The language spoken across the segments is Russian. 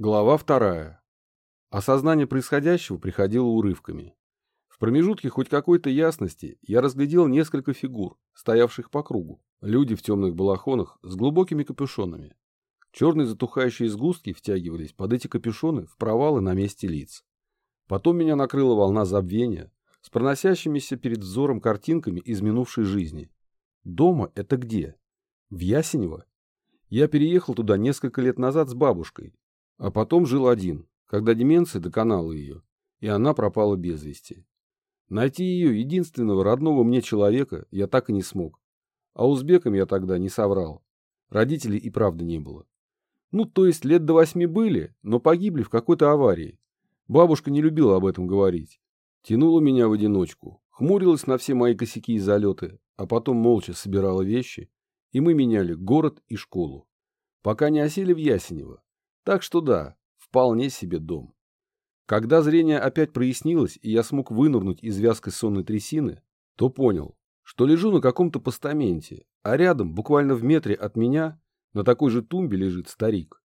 Глава вторая. Осознание происходящего приходило урывками. В промежутке хоть какой-то ясности я разглядел несколько фигур, стоявших по кругу. Люди в темных балахонах с глубокими капюшонами. Черные затухающие сгустки втягивались под эти капюшоны в провалы на месте лиц. Потом меня накрыла волна забвения с проносящимися перед взором картинками из минувшей жизни. Дома это где? В Ясенево? Я переехал туда несколько лет назад с бабушкой, а потом жил один, когда деменция доконала ее, и она пропала без вести. Найти ее, единственного родного мне человека, я так и не смог. А узбекам я тогда не соврал. Родителей и правда не было. Ну, то есть лет до восьми были, но погибли в какой-то аварии. Бабушка не любила об этом говорить. Тянула меня в одиночку, хмурилась на все мои косяки и залеты, а потом молча собирала вещи, и мы меняли город и школу. Пока не осели в Ясенево. Так что да, вполне себе дом. Когда зрение опять прояснилось, и я смог вынырнуть из вязкой сонной трясины, то понял, что лежу на каком-то постаменте, а рядом, буквально в метре от меня, на такой же тумбе лежит старик.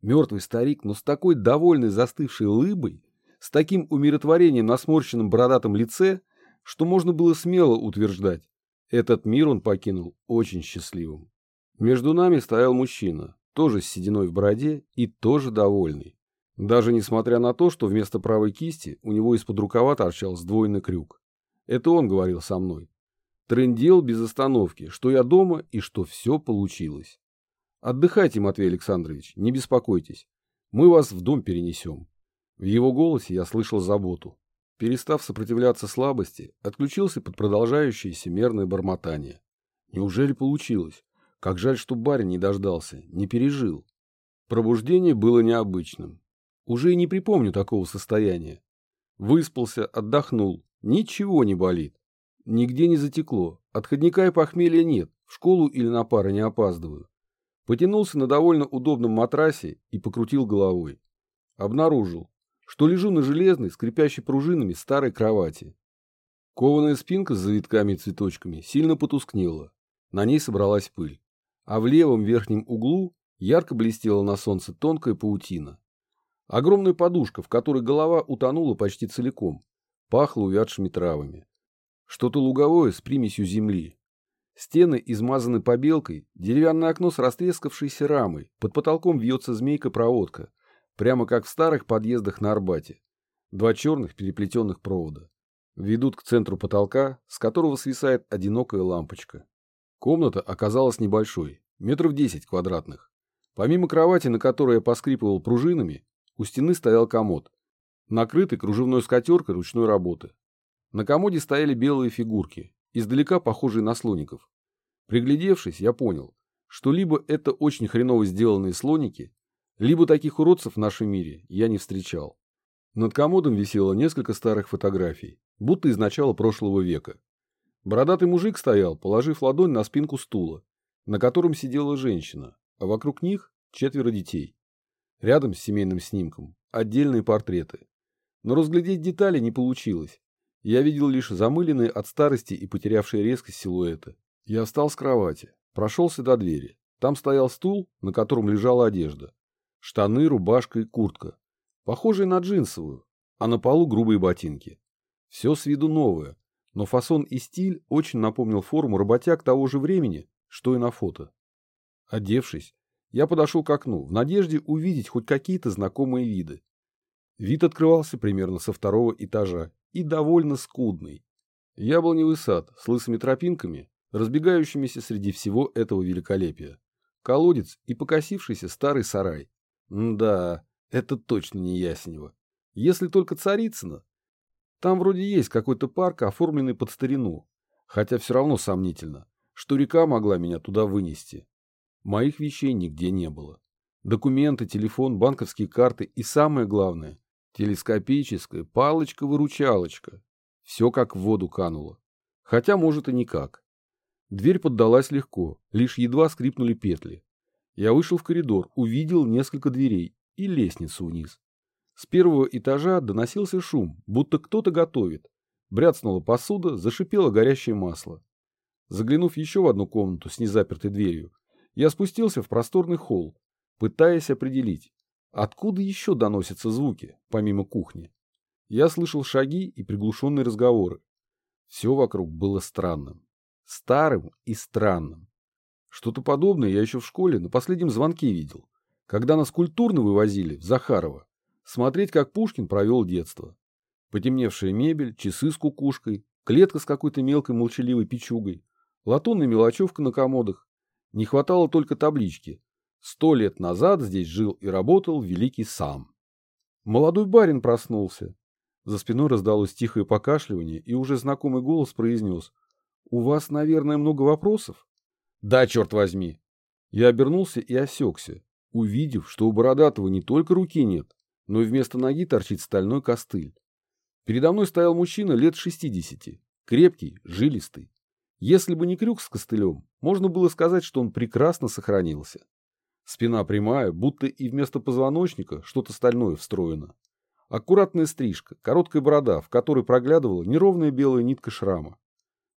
Мертвый старик, но с такой довольной застывшей лыбой, с таким умиротворением на сморщенном бородатом лице, что можно было смело утверждать, этот мир он покинул очень счастливым. Между нами стоял мужчина, тоже с сединой в бороде и тоже довольный. Даже несмотря на то, что вместо правой кисти у него из-под рукава торчал сдвоенный крюк. Это он говорил со мной. Трындел без остановки, что я дома и что все получилось. Отдыхайте, Матвей Александрович, не беспокойтесь. Мы вас в дом перенесем. В его голосе я слышал заботу. Перестав сопротивляться слабости, отключился под продолжающееся мерное бормотание. Неужели получилось? Как жаль, что барин не дождался, не пережил. Пробуждение было необычным. Уже и не припомню такого состояния. Выспался, отдохнул, ничего не болит. Нигде не затекло, отходника и похмелья нет, в школу или на пары не опаздываю. Потянулся на довольно удобном матрасе и покрутил головой. Обнаружил, что лежу на железной, скрипящей пружинами старой кровати. Кованая спинка с завитками и цветочками сильно потускнела. На ней собралась пыль а в левом верхнем углу ярко блестела на солнце тонкая паутина. Огромная подушка, в которой голова утонула почти целиком, пахла увядшими травами. Что-то луговое с примесью земли. Стены измазаны побелкой, деревянное окно с растрескавшейся рамой, под потолком вьется змейка-проводка, прямо как в старых подъездах на Арбате. Два черных переплетенных провода. Ведут к центру потолка, с которого свисает одинокая лампочка. Комната оказалась небольшой, метров десять квадратных. Помимо кровати, на которой я поскрипывал пружинами, у стены стоял комод, накрытый кружевной скатеркой ручной работы. На комоде стояли белые фигурки, издалека похожие на слоников. Приглядевшись, я понял, что либо это очень хреново сделанные слоники, либо таких уродцев в нашем мире я не встречал. Над комодом висело несколько старых фотографий, будто из начала прошлого века. Бородатый мужик стоял, положив ладонь на спинку стула, на котором сидела женщина, а вокруг них четверо детей. Рядом с семейным снимком отдельные портреты. Но разглядеть детали не получилось. Я видел лишь замыленные от старости и потерявшие резкость силуэты. Я встал с кровати, прошелся до двери. Там стоял стул, на котором лежала одежда. Штаны, рубашка и куртка. Похожие на джинсовую, а на полу грубые ботинки. Все с виду новое, но фасон и стиль очень напомнил форму работяг того же времени, что и на фото. Одевшись, я подошел к окну, в надежде увидеть хоть какие-то знакомые виды. Вид открывался примерно со второго этажа и довольно скудный. Я был невысад, с лысыми тропинками, разбегающимися среди всего этого великолепия. Колодец и покосившийся старый сарай. М да, это точно не Яснево. Если только Царицына, там вроде есть какой-то парк, оформленный под старину. Хотя все равно сомнительно, что река могла меня туда вынести. Моих вещей нигде не было. Документы, телефон, банковские карты и самое главное, телескопическая палочка-выручалочка. Все как в воду кануло. Хотя, может, и никак. Дверь поддалась легко, лишь едва скрипнули петли. Я вышел в коридор, увидел несколько дверей и лестницу вниз. С первого этажа доносился шум, будто кто-то готовит. Бряцнула посуда, зашипело горящее масло. Заглянув еще в одну комнату с незапертой дверью, я спустился в просторный холл, пытаясь определить, Откуда еще доносятся звуки, помимо кухни? Я слышал шаги и приглушенные разговоры. Все вокруг было странным. Старым и странным. Что-то подобное я еще в школе на последнем звонке видел, когда нас культурно вывозили в Захарова, смотреть, как Пушкин провел детство. Потемневшая мебель, часы с кукушкой, клетка с какой-то мелкой молчаливой печугой, латунная мелочевка на комодах. Не хватало только таблички Сто лет назад здесь жил и работал великий сам. Молодой барин проснулся. За спиной раздалось тихое покашливание, и уже знакомый голос произнес. «У вас, наверное, много вопросов?» «Да, черт возьми!» Я обернулся и осекся, увидев, что у Бородатого не только руки нет, но и вместо ноги торчит стальной костыль. Передо мной стоял мужчина лет шестидесяти, крепкий, жилистый. Если бы не крюк с костылем, можно было сказать, что он прекрасно сохранился. Спина прямая, будто и вместо позвоночника что-то стальное встроено. Аккуратная стрижка, короткая борода, в которой проглядывала неровная белая нитка шрама.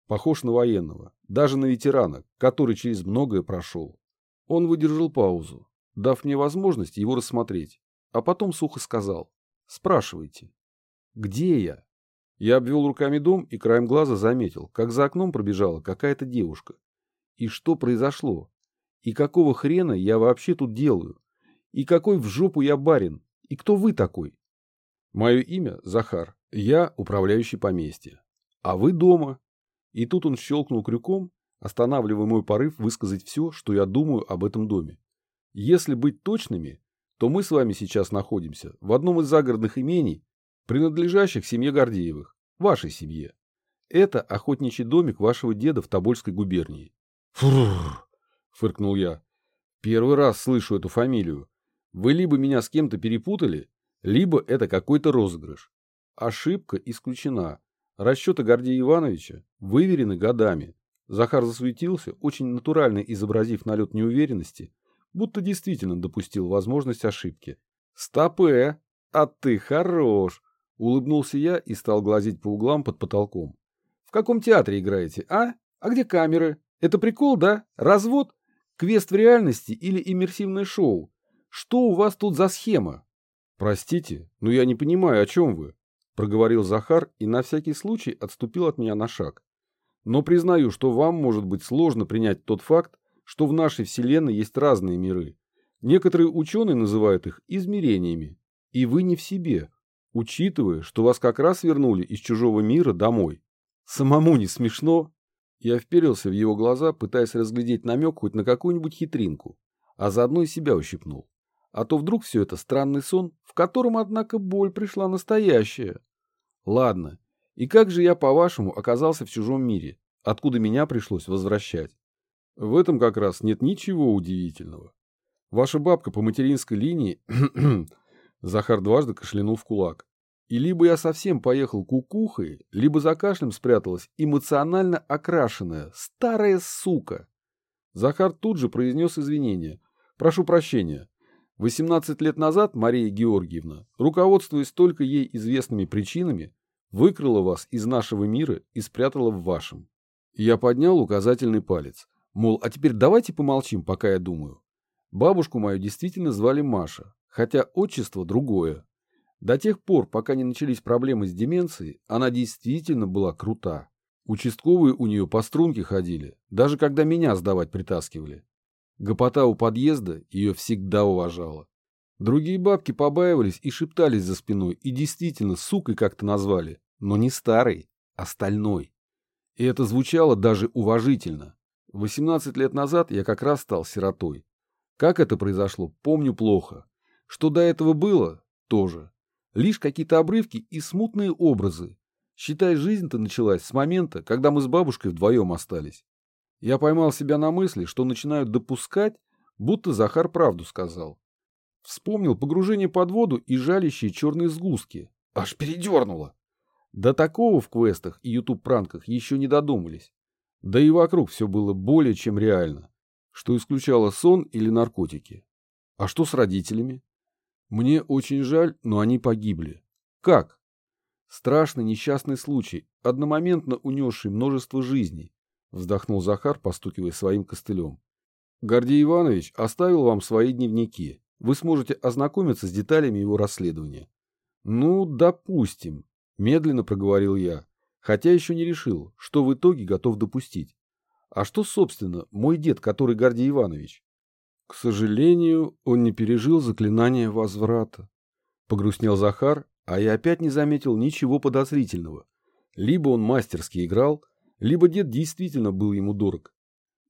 Похож на военного, даже на ветерана, который через многое прошел. Он выдержал паузу, дав мне возможность его рассмотреть, а потом сухо сказал «Спрашивайте». «Где я?» Я обвел руками дом и краем глаза заметил, как за окном пробежала какая-то девушка. И что произошло? И какого хрена я вообще тут делаю? И какой в жопу я барин? И кто вы такой? Мое имя Захар. Я управляющий поместья. А вы дома. И тут он щелкнул крюком, останавливая мой порыв высказать все, что я думаю об этом доме. Если быть точными, то мы с вами сейчас находимся в одном из загородных имений, принадлежащих семье Гордеевых, вашей семье. Это охотничий домик вашего деда в Тобольской губернии. Фур! фыркнул я. Первый раз слышу эту фамилию. Вы либо меня с кем-то перепутали, либо это какой-то розыгрыш. Ошибка исключена. Расчеты Гордея Ивановича выверены годами. Захар засуетился, очень натурально изобразив налет неуверенности, будто действительно допустил возможность ошибки. «Стопэ! А ты хорош!» Улыбнулся я и стал глазеть по углам под потолком. «В каком театре играете, а? А где камеры? Это прикол, да? Развод? Квест в реальности или иммерсивное шоу? Что у вас тут за схема? Простите, но я не понимаю, о чем вы, проговорил Захар и на всякий случай отступил от меня на шаг. Но признаю, что вам может быть сложно принять тот факт, что в нашей Вселенной есть разные миры. Некоторые ученые называют их измерениями. И вы не в себе, учитывая, что вас как раз вернули из чужого мира домой. Самому не смешно? Я вперился в его глаза, пытаясь разглядеть намек хоть на какую-нибудь хитринку, а заодно и себя ущипнул. А то вдруг все это странный сон, в котором, однако, боль пришла настоящая. Ладно, и как же я, по-вашему, оказался в чужом мире, откуда меня пришлось возвращать? В этом как раз нет ничего удивительного. Ваша бабка по материнской линии... Захар дважды кашлянул в кулак. И либо я совсем поехал кукухой, либо за кашлем спряталась эмоционально окрашенная старая сука. Захар тут же произнес извинения. Прошу прощения. 18 лет назад Мария Георгиевна, руководствуясь только ей известными причинами, выкрала вас из нашего мира и спрятала в вашем. Я поднял указательный палец. Мол, а теперь давайте помолчим, пока я думаю. Бабушку мою действительно звали Маша, хотя отчество другое. До тех пор, пока не начались проблемы с деменцией, она действительно была крута. Участковые у нее по струнке ходили, даже когда меня сдавать притаскивали. Гопота у подъезда ее всегда уважала. Другие бабки побаивались и шептались за спиной, и действительно сукой как-то назвали, но не старой, а стальной. И это звучало даже уважительно. 18 лет назад я как раз стал сиротой. Как это произошло, помню плохо. Что до этого было, тоже. Лишь какие-то обрывки и смутные образы. Считай, жизнь-то началась с момента, когда мы с бабушкой вдвоем остались. Я поймал себя на мысли, что начинаю допускать, будто Захар правду сказал. Вспомнил погружение под воду и жалящие черные сгустки. Аж передернуло. До такого в квестах и ютуб-пранках еще не додумались. Да и вокруг все было более чем реально, что исключало сон или наркотики. А что с родителями? Мне очень жаль, но они погибли. Как? Страшный несчастный случай, одномоментно унесший множество жизней, вздохнул Захар, постукивая своим костылем. Гордей Иванович оставил вам свои дневники. вы сможете ознакомиться с деталями его расследования. Ну, допустим, медленно проговорил я, хотя еще не решил, что в итоге готов допустить. А что, собственно, мой дед, который Гордей Иванович? К сожалению, он не пережил заклинание возврата. Погрустнел Захар, а я опять не заметил ничего подозрительного. Либо он мастерски играл, либо дед действительно был ему дорог.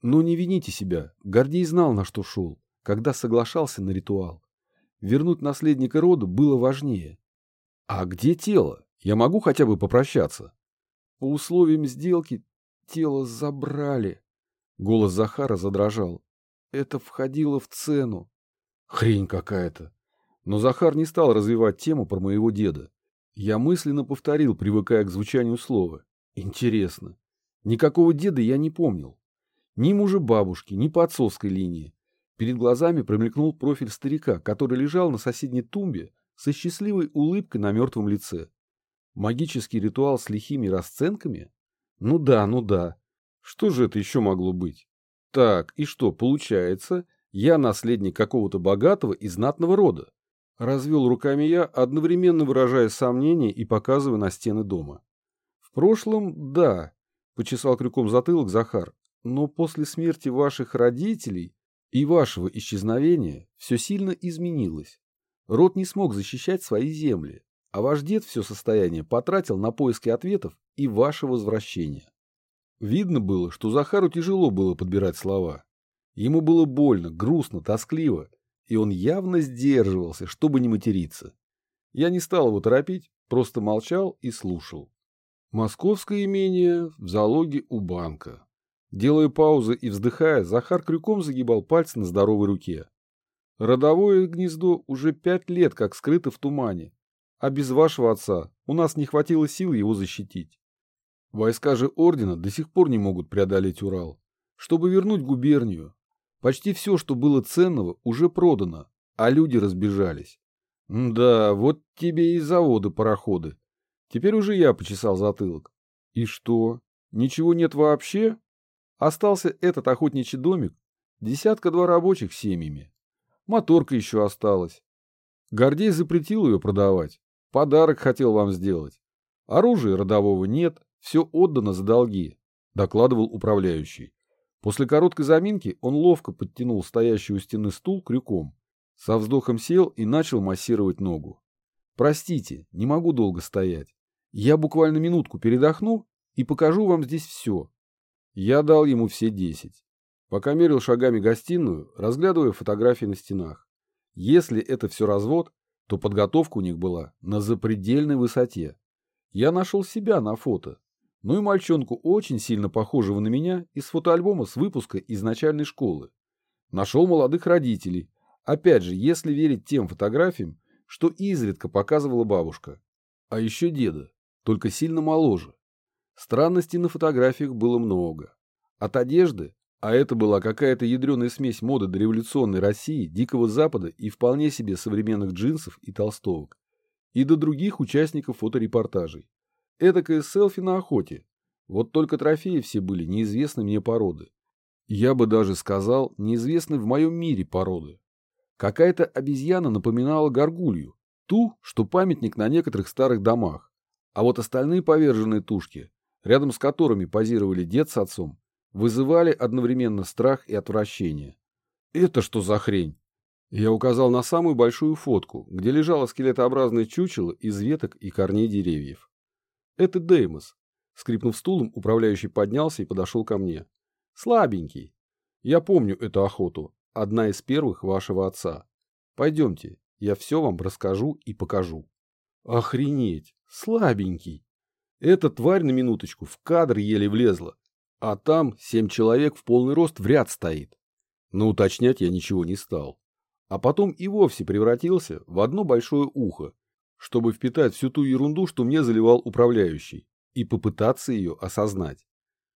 Но не вините себя, Гордей знал, на что шел, когда соглашался на ритуал. Вернуть наследника рода было важнее. А где тело? Я могу хотя бы попрощаться? По условиям сделки тело забрали. Голос Захара задрожал. Это входило в цену. Хрень какая-то. Но Захар не стал развивать тему про моего деда. Я мысленно повторил, привыкая к звучанию слова. Интересно. Никакого деда я не помнил. Ни мужа бабушки, ни по отцовской линии. Перед глазами промелькнул профиль старика, который лежал на соседней тумбе со счастливой улыбкой на мертвом лице. Магический ритуал с лихими расценками? Ну да, ну да. Что же это еще могло быть? Так, и что, получается, я наследник какого-то богатого и знатного рода? Развел руками я, одновременно выражая сомнение и показывая на стены дома. В прошлом, да, почесал крюком затылок Захар, но после смерти ваших родителей и вашего исчезновения все сильно изменилось. Род не смог защищать свои земли, а ваш дед все состояние потратил на поиски ответов и ваше возвращение. Видно было, что Захару тяжело было подбирать слова. Ему было больно, грустно, тоскливо, и он явно сдерживался, чтобы не материться. Я не стал его торопить, просто молчал и слушал. Московское имение в залоге у банка. Делая паузы и вздыхая, Захар крюком загибал пальцы на здоровой руке. Родовое гнездо уже пять лет как скрыто в тумане, а без вашего отца у нас не хватило сил его защитить. Войска же ордена до сих пор не могут преодолеть Урал. Чтобы вернуть губернию, почти все, что было ценного, уже продано, а люди разбежались. Да, вот тебе и заводы-пароходы. Теперь уже я почесал затылок. И что? Ничего нет вообще? Остался этот охотничий домик, десятка-два рабочих семьями. Моторка еще осталась. Гордей запретил ее продавать. Подарок хотел вам сделать. Оружия родового нет, все отдано за долги, докладывал управляющий. После короткой заминки он ловко подтянул стоящий у стены стул крюком, со вздохом сел и начал массировать ногу. Простите, не могу долго стоять. Я буквально минутку передохну и покажу вам здесь все. Я дал ему все десять. Пока мерил шагами гостиную, разглядывая фотографии на стенах. Если это все развод, то подготовка у них была на запредельной высоте. Я нашел себя на фото, ну и мальчонку очень сильно похожего на меня из фотоальбома с выпуска из начальной школы. Нашел молодых родителей, опять же, если верить тем фотографиям, что изредка показывала бабушка. А еще деда, только сильно моложе. Странностей на фотографиях было много. От одежды, а это была какая-то ядреная смесь моды дореволюционной России, Дикого Запада и вполне себе современных джинсов и толстовок, и до других участников фоторепортажей. Эдакое селфи на охоте. Вот только трофеи все были неизвестны мне породы. Я бы даже сказал, неизвестны в моем мире породы. Какая-то обезьяна напоминала горгулью, ту, что памятник на некоторых старых домах. А вот остальные поверженные тушки, рядом с которыми позировали дед с отцом, вызывали одновременно страх и отвращение. Это что за хрень? Я указал на самую большую фотку, где лежало скелетообразное чучело из веток и корней деревьев. Это Деймос. Скрипнув стулом, управляющий поднялся и подошел ко мне. Слабенький. Я помню эту охоту. Одна из первых вашего отца. Пойдемте, я все вам расскажу и покажу. Охренеть, слабенький. Эта тварь на минуточку в кадр еле влезла, а там семь человек в полный рост в ряд стоит. Но уточнять я ничего не стал. А потом и вовсе превратился в одно большое ухо, чтобы впитать всю ту ерунду, что мне заливал управляющий, и попытаться ее осознать.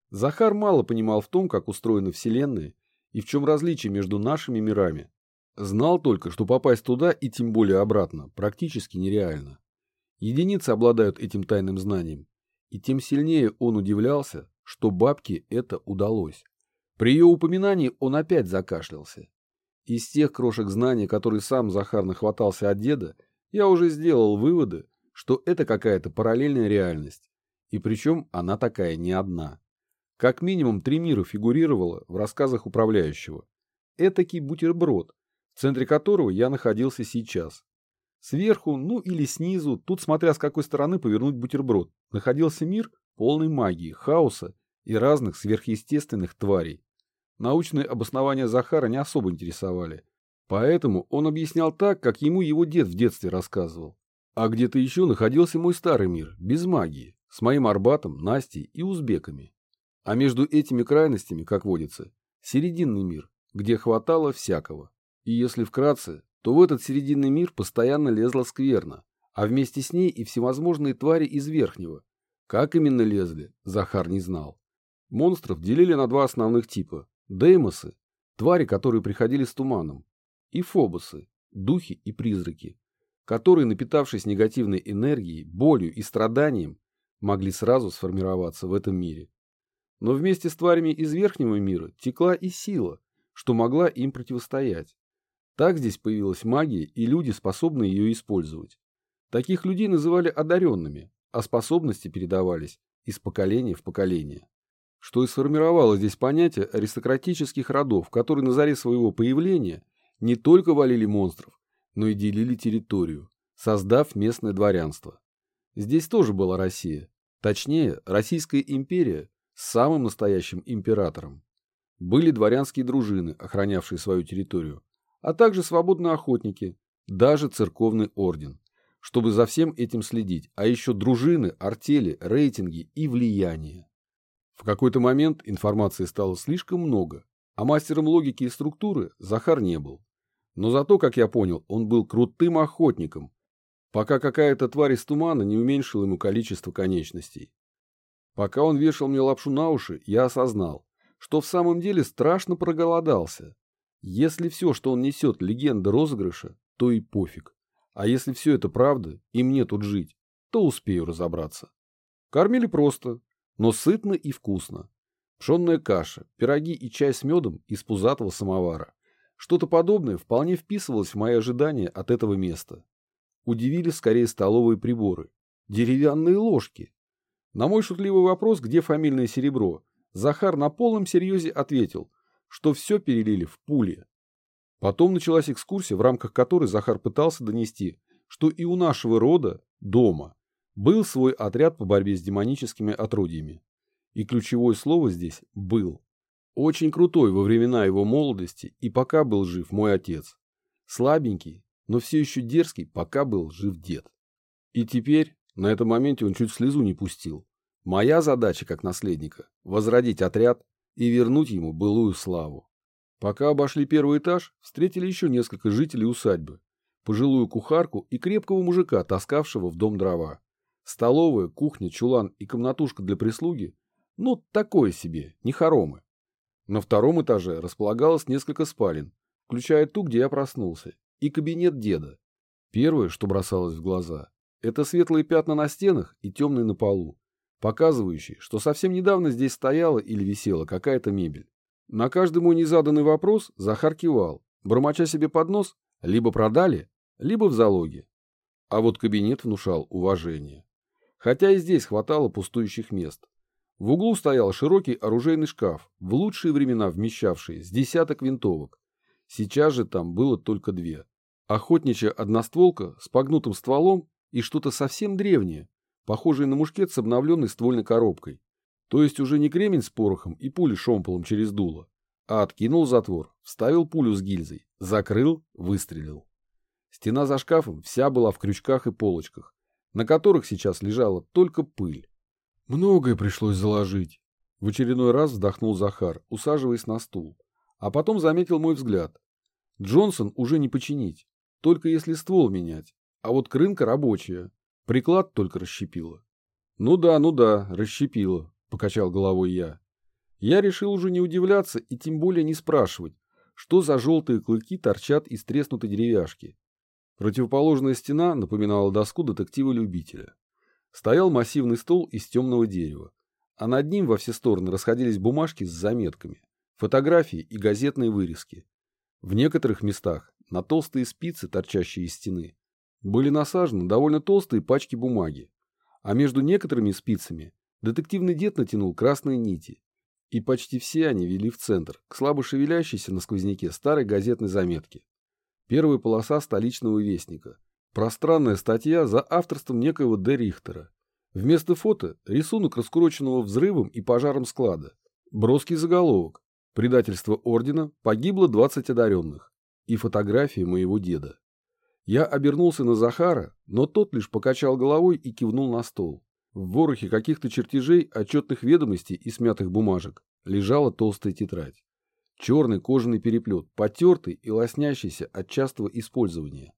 Захар мало понимал в том, как устроена Вселенная и в чем различие между нашими мирами. Знал только, что попасть туда и тем более обратно практически нереально. Единицы обладают этим тайным знанием, и тем сильнее он удивлялся, что бабке это удалось. При ее упоминании он опять закашлялся. Из тех крошек знаний, которые сам Захар нахватался от деда, я уже сделал выводы, что это какая-то параллельная реальность. И причем она такая не одна. Как минимум три мира фигурировало в рассказах управляющего. Этакий бутерброд, в центре которого я находился сейчас. Сверху, ну или снизу, тут смотря с какой стороны повернуть бутерброд, находился мир полный магии, хаоса и разных сверхъестественных тварей. Научные обоснования Захара не особо интересовали. Поэтому он объяснял так, как ему его дед в детстве рассказывал. А где-то еще находился мой старый мир, без магии, с моим Арбатом, Настей и узбеками. А между этими крайностями, как водится, серединный мир, где хватало всякого. И если вкратце, то в этот серединный мир постоянно лезла скверна, а вместе с ней и всевозможные твари из верхнего. Как именно лезли, Захар не знал. Монстров делили на два основных типа – деймосы, твари, которые приходили с туманом, и фобосы, духи и призраки, которые, напитавшись негативной энергией, болью и страданием, могли сразу сформироваться в этом мире. Но вместе с тварями из верхнего мира текла и сила, что могла им противостоять. Так здесь появилась магия и люди, способные ее использовать. Таких людей называли одаренными, а способности передавались из поколения в поколение. Что и сформировало здесь понятие аристократических родов, которые на заре своего появления не только валили монстров, но и делили территорию, создав местное дворянство. Здесь тоже была Россия, точнее, Российская империя с самым настоящим императором. Были дворянские дружины, охранявшие свою территорию, а также свободные охотники, даже церковный орден, чтобы за всем этим следить, а еще дружины, артели, рейтинги и влияние. В какой-то момент информации стало слишком много, а мастером логики и структуры Захар не был. Но зато, как я понял, он был крутым охотником, пока какая-то тварь из тумана не уменьшила ему количество конечностей. Пока он вешал мне лапшу на уши, я осознал, что в самом деле страшно проголодался. Если все, что он несет, легенда розыгрыша, то и пофиг. А если все это правда, и мне тут жить, то успею разобраться. Кормили просто, но сытно и вкусно. Пшенная каша, пироги и чай с медом из пузатого самовара. Что-то подобное вполне вписывалось в мои ожидания от этого места. Удивили скорее столовые приборы. Деревянные ложки. На мой шутливый вопрос, где фамильное серебро, Захар на полном серьезе ответил, что все перелили в пули. Потом началась экскурсия, в рамках которой Захар пытался донести, что и у нашего рода, дома, был свой отряд по борьбе с демоническими отродьями. И ключевое слово здесь «был». Очень крутой во времена его молодости и пока был жив мой отец. Слабенький, но все еще дерзкий, пока был жив дед. И теперь, на этом моменте он чуть слезу не пустил. Моя задача, как наследника, возродить отряд и вернуть ему былую славу. Пока обошли первый этаж, встретили еще несколько жителей усадьбы. Пожилую кухарку и крепкого мужика, таскавшего в дом дрова. Столовая, кухня, чулан и комнатушка для прислуги – ну, такое себе, не хоромы. На втором этаже располагалось несколько спален, включая ту, где я проснулся, и кабинет деда. Первое, что бросалось в глаза, это светлые пятна на стенах и темные на полу, показывающие, что совсем недавно здесь стояла или висела какая-то мебель. На каждый мой незаданный вопрос Захар кивал, бормоча себе под нос, либо продали, либо в залоге. А вот кабинет внушал уважение. Хотя и здесь хватало пустующих мест. В углу стоял широкий оружейный шкаф, в лучшие времена вмещавший с десяток винтовок. Сейчас же там было только две. Охотничья одностволка с погнутым стволом и что-то совсем древнее, похожее на мушкет с обновленной ствольной коробкой. То есть уже не кремень с порохом и пули шомполом через дуло, а откинул затвор, вставил пулю с гильзой, закрыл, выстрелил. Стена за шкафом вся была в крючках и полочках, на которых сейчас лежала только пыль. Многое пришлось заложить. В очередной раз вздохнул Захар, усаживаясь на стул. А потом заметил мой взгляд. Джонсон уже не починить, только если ствол менять. А вот крынка рабочая. Приклад только расщепила. Ну да, ну да, расщепила, покачал головой я. Я решил уже не удивляться и тем более не спрашивать, что за желтые клыки торчат из треснутой деревяшки. Противоположная стена напоминала доску детектива-любителя стоял массивный стол из темного дерева, а над ним во все стороны расходились бумажки с заметками, фотографии и газетные вырезки. В некоторых местах на толстые спицы, торчащие из стены, были насажены довольно толстые пачки бумаги, а между некоторыми спицами детективный дед натянул красные нити, и почти все они вели в центр, к слабо шевелящейся на сквозняке старой газетной заметке. Первая полоса столичного вестника. Пространная статья за авторством некоего Д. Рихтера. Вместо фото – рисунок раскуроченного взрывом и пожаром склада. Броский заголовок. Предательство ордена. Погибло 20 одаренных. И фотография моего деда. Я обернулся на Захара, но тот лишь покачал головой и кивнул на стол. В ворохе каких-то чертежей, отчетных ведомостей и смятых бумажек лежала толстая тетрадь. Черный кожаный переплет, потертый и лоснящийся от частого использования.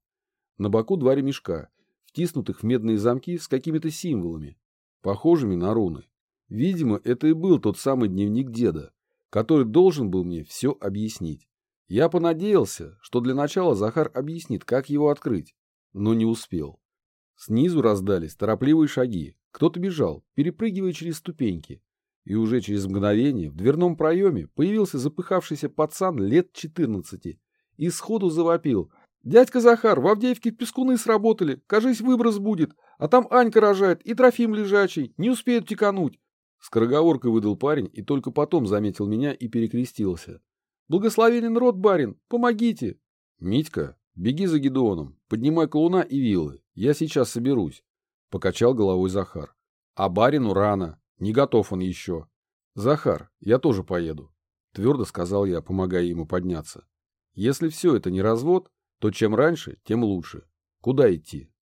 На боку два ремешка, втиснутых в медные замки с какими-то символами, похожими на руны. Видимо, это и был тот самый дневник деда, который должен был мне все объяснить. Я понадеялся, что для начала Захар объяснит, как его открыть, но не успел. Снизу раздались торопливые шаги. Кто-то бежал, перепрыгивая через ступеньки. И уже через мгновение в дверном проеме появился запыхавшийся пацан лет 14 и сходу завопил. «Дядька Захар, в Авдеевке пескуны сработали, кажись, выброс будет, а там Анька рожает и Трофим лежачий, не успеют текануть». Скороговоркой выдал парень и только потом заметил меня и перекрестился. Благословенен род, барин, помогите. Митька, беги за Гедеоном, поднимай колуна и вилы, я сейчас соберусь. Покачал головой Захар. А барину рано, не готов он еще. Захар, я тоже поеду. Твердо сказал я, помогая ему подняться. Если все это не развод, то чем раньше, тем лучше. Куда идти?